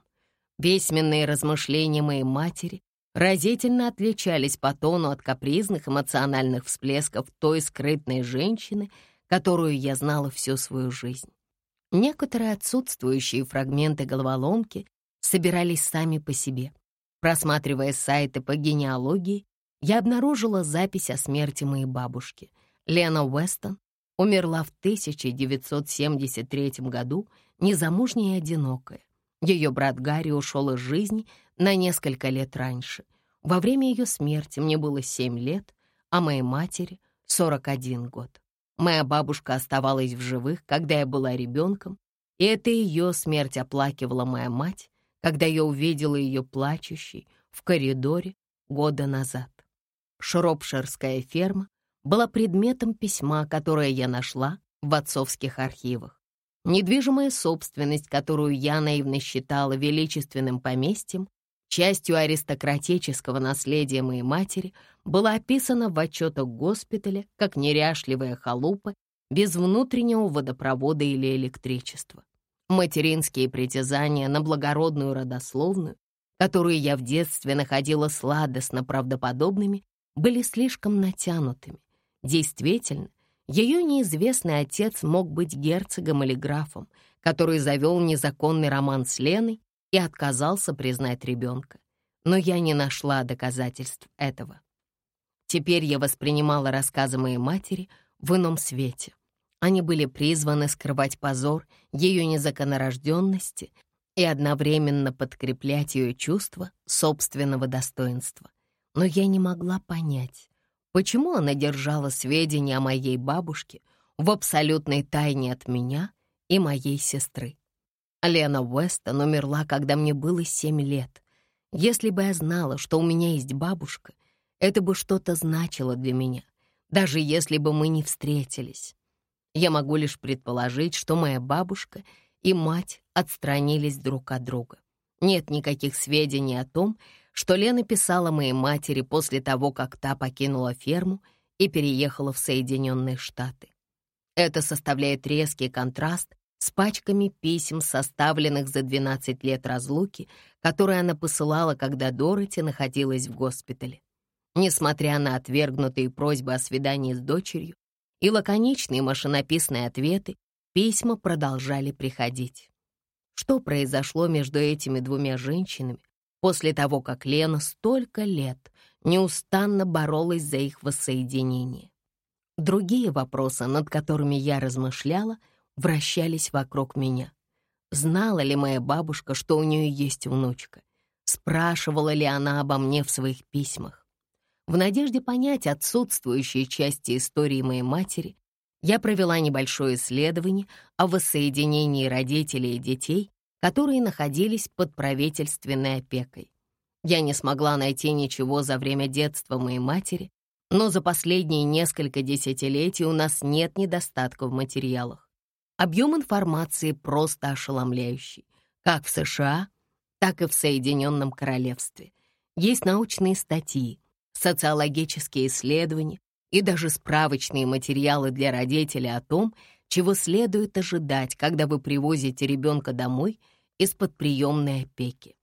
Письменные размышления моей матери разительно отличались по тону от капризных эмоциональных всплесков той скрытной женщины, которую я знала всю свою жизнь. Некоторые отсутствующие фрагменты головоломки собирались сами по себе. Просматривая сайты по генеалогии, я обнаружила запись о смерти моей бабушки. Лена Уэстон умерла в 1973 году, незамужняя и одинокая. Ее брат Гарри ушел из жизни на несколько лет раньше. Во время ее смерти мне было 7 лет, а моей матери — 41 год. Моя бабушка оставалась в живых, когда я была ребенком, и это ее смерть оплакивала моя мать, когда я увидела ее плачущей в коридоре года назад. Шропширская ферма была предметом письма, которое я нашла в отцовских архивах. Недвижимая собственность, которую я наивно считала величественным поместьем, частью аристократического наследия моей матери, была описана в отчетах госпиталя как неряшливая халупа без внутреннего водопровода или электричества. Материнские притязания на благородную родословную, которую я в детстве находила сладостно правдоподобными, были слишком натянутыми. Действительно, ее неизвестный отец мог быть герцогом или графом, который завел незаконный роман с Леной и отказался признать ребенка. Но я не нашла доказательств этого. Теперь я воспринимала рассказы моей матери в ином свете. Они были призваны скрывать позор ее незаконнорожденности и одновременно подкреплять ее чувство собственного достоинства. Но я не могла понять, Почему она держала сведения о моей бабушке в абсолютной тайне от меня и моей сестры? Лена Уэстон умерла, когда мне было семь лет. Если бы я знала, что у меня есть бабушка, это бы что-то значило для меня, даже если бы мы не встретились. Я могу лишь предположить, что моя бабушка и мать отстранились друг от друга. Нет никаких сведений о том, что Лена писала моей матери после того, как та покинула ферму и переехала в Соединенные Штаты. Это составляет резкий контраст с пачками писем, составленных за 12 лет разлуки, которые она посылала, когда Дороти находилась в госпитале. Несмотря на отвергнутые просьбы о свидании с дочерью и лаконичные машинописные ответы, письма продолжали приходить. Что произошло между этими двумя женщинами, после того, как Лена столько лет неустанно боролась за их воссоединение. Другие вопросы, над которыми я размышляла, вращались вокруг меня. Знала ли моя бабушка, что у нее есть внучка? Спрашивала ли она обо мне в своих письмах? В надежде понять отсутствующие части истории моей матери, я провела небольшое исследование о воссоединении родителей и детей которые находились под правительственной опекой. Я не смогла найти ничего за время детства моей матери, но за последние несколько десятилетий у нас нет недостатка в материалах. Объем информации просто ошеломляющий, как в США, так и в Соединенном Королевстве. Есть научные статьи, социологические исследования и даже справочные материалы для родителей о том, чего следует ожидать, когда вы привозите ребенка домой — из-под приемной опеки,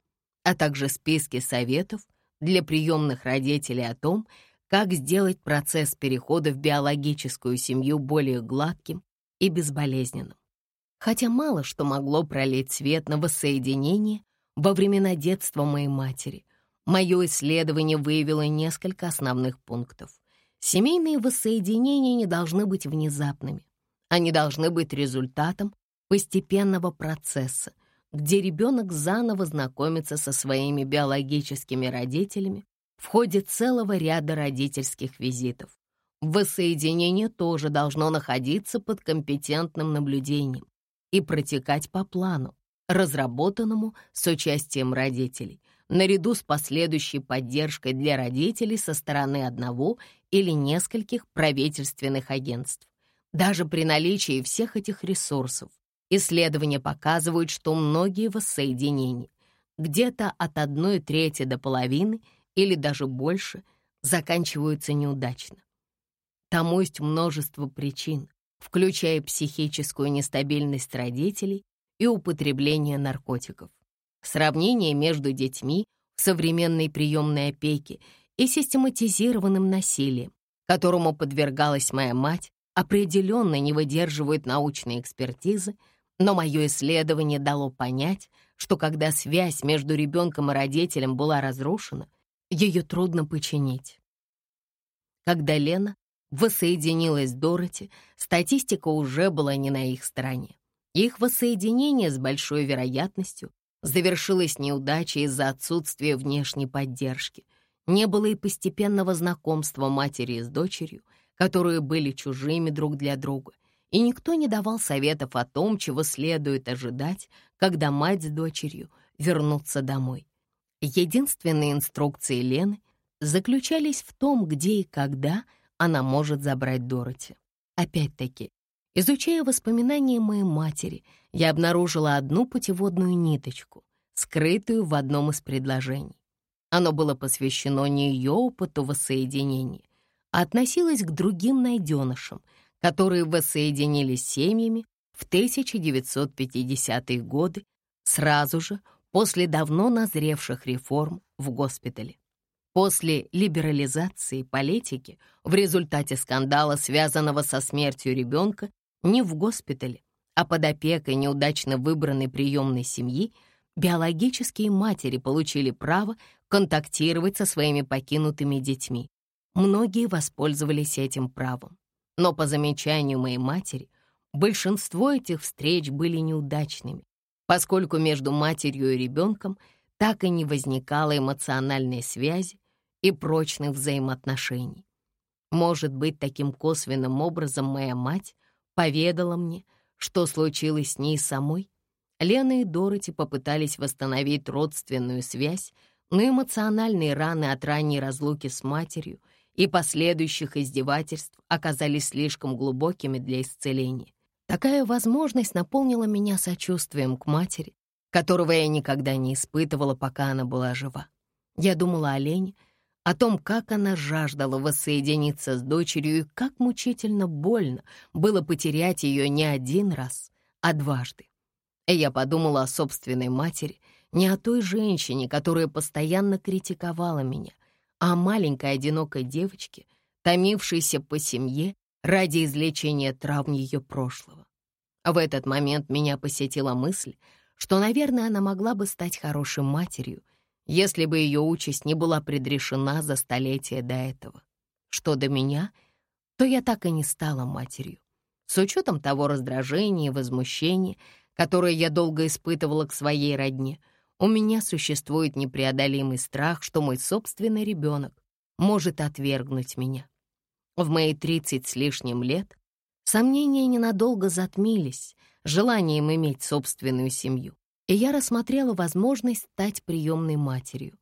а также списки советов для приемных родителей о том, как сделать процесс перехода в биологическую семью более гладким и безболезненным. Хотя мало что могло пролить свет на воссоединение во времена детства моей матери, мое исследование выявило несколько основных пунктов. Семейные воссоединения не должны быть внезапными. Они должны быть результатом постепенного процесса, где ребенок заново знакомится со своими биологическими родителями в ходе целого ряда родительских визитов. Воссоединение тоже должно находиться под компетентным наблюдением и протекать по плану, разработанному с участием родителей, наряду с последующей поддержкой для родителей со стороны одного или нескольких правительственных агентств. Даже при наличии всех этих ресурсов Исследования показывают, что многие воссоединения, где-то от одной трети до половины или даже больше, заканчиваются неудачно. Тому есть множество причин, включая психическую нестабильность родителей и употребление наркотиков. Сравнение между детьми в современной приемной опеке и систематизированным насилием, которому подвергалась моя мать, определенно не выдерживают научной экспертизы, но мое исследование дало понять, что когда связь между ребенком и родителем была разрушена, ее трудно починить. Когда Лена воссоединилась Дороти, статистика уже была не на их стороне. Их воссоединение с большой вероятностью завершилось неудачей из-за отсутствия внешней поддержки. Не было и постепенного знакомства матери с дочерью, которые были чужими друг для друга, и никто не давал советов о том, чего следует ожидать, когда мать с дочерью вернутся домой. Единственные инструкции Лены заключались в том, где и когда она может забрать Дороти. Опять-таки, изучая воспоминания моей матери, я обнаружила одну путеводную ниточку, скрытую в одном из предложений. Оно было посвящено не ее опыту воссоединения, а относилось к другим найденышам, которые воссоединились семьями в 1950-е годы, сразу же после давно назревших реформ в госпитале. После либерализации политики в результате скандала, связанного со смертью ребенка, не в госпитале, а под опекой неудачно выбранной приемной семьи, биологические матери получили право контактировать со своими покинутыми детьми. Многие воспользовались этим правом. Но по замечанию моей матери, большинство этих встреч были неудачными, поскольку между матерью и ребенком так и не возникало эмоциональной связи и прочных взаимоотношений. Может быть, таким косвенным образом моя мать поведала мне, что случилось с ней самой. Лена и Дороти попытались восстановить родственную связь, но эмоциональные раны от ранней разлуки с матерью и последующих издевательств оказались слишком глубокими для исцеления. Такая возможность наполнила меня сочувствием к матери, которого я никогда не испытывала, пока она была жива. Я думала о Лене, о том, как она жаждала воссоединиться с дочерью и как мучительно больно было потерять ее не один раз, а дважды. И я подумала о собственной матери, не о той женщине, которая постоянно критиковала меня, а о маленькой одинокой девочке, томившейся по семье ради излечения травм ее прошлого. В этот момент меня посетила мысль, что, наверное, она могла бы стать хорошей матерью, если бы ее участь не была предрешена за столетия до этого. Что до меня, то я так и не стала матерью. С учетом того раздражения и возмущения, которое я долго испытывала к своей родне, у меня существует непреодолимый страх, что мой собственный ребенок может отвергнуть меня. В мои тридцать с лишним лет сомнения ненадолго затмились желанием иметь собственную семью и я рассмотрела возможность стать приемной матерью.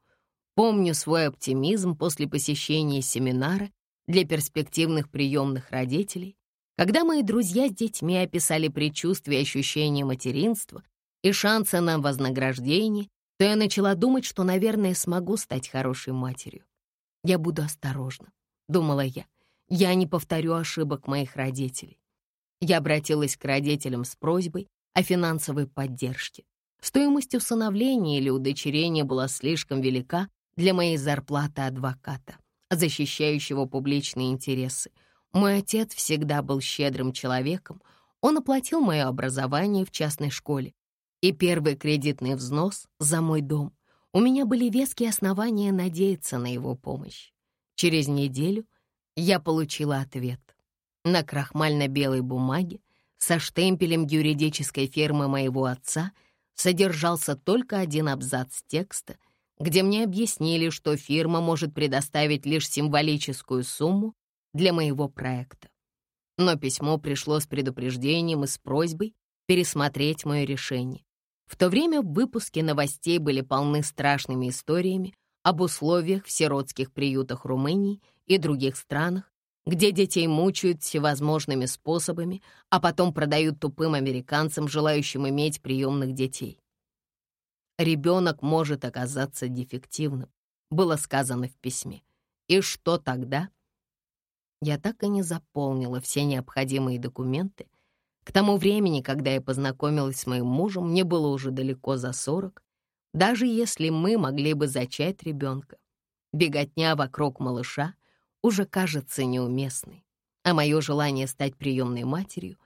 Помню свой оптимизм после посещения семинара для перспективных приемных родителей, когда мои друзья с детьми описали предчувствие ощущения материнства и шанса на вознаграждение, то я начала думать, что, наверное, смогу стать хорошей матерью. Я буду осторожна, думала я. Я не повторю ошибок моих родителей. Я обратилась к родителям с просьбой о финансовой поддержке. Стоимость усыновления или удочерения была слишком велика для моей зарплаты адвоката, защищающего публичные интересы. Мой отец всегда был щедрым человеком, он оплатил мое образование в частной школе и первый кредитный взнос за мой дом. У меня были веские основания надеяться на его помощь. Через неделю я получила ответ. На крахмально-белой бумаге со штемпелем юридической фирмы моего отца — содержался только один абзац текста, где мне объяснили, что фирма может предоставить лишь символическую сумму для моего проекта. Но письмо пришло с предупреждением и с просьбой пересмотреть мое решение. В то время выпуски новостей были полны страшными историями об условиях в сиротских приютах Румынии и других странах, где детей мучают всевозможными способами, а потом продают тупым американцам, желающим иметь приемных детей. Ребенок может оказаться дефективным, было сказано в письме. И что тогда? Я так и не заполнила все необходимые документы. К тому времени, когда я познакомилась с моим мужем, мне было уже далеко за сорок. Даже если мы могли бы зачать ребенка, беготня вокруг малыша уже кажется неуместной, а мое желание стать приемной матерью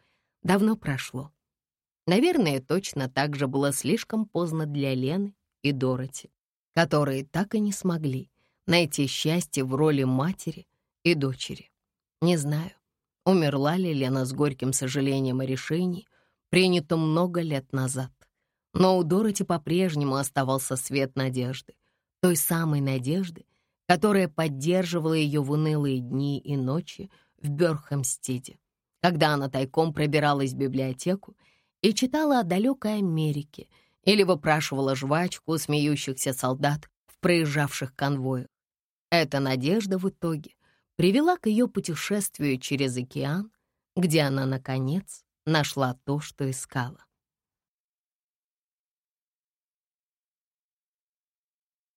давно прошло. Наверное, точно так же было слишком поздно для Лены и Дороти, которые так и не смогли найти счастье в роли матери и дочери. Не знаю, умерла ли Лена с горьким сожалением о решении, принятом много лет назад. Но у Дороти по-прежнему оставался свет надежды, той самой надежды, которая поддерживала ее в унылые дни и ночи в Бёрхэмстеде, когда она тайком пробиралась в библиотеку и читала о далекой Америке или выпрашивала жвачку у смеющихся солдат в проезжавших конвоях. Эта надежда в итоге привела к ее путешествию через океан, где она, наконец, нашла то, что искала.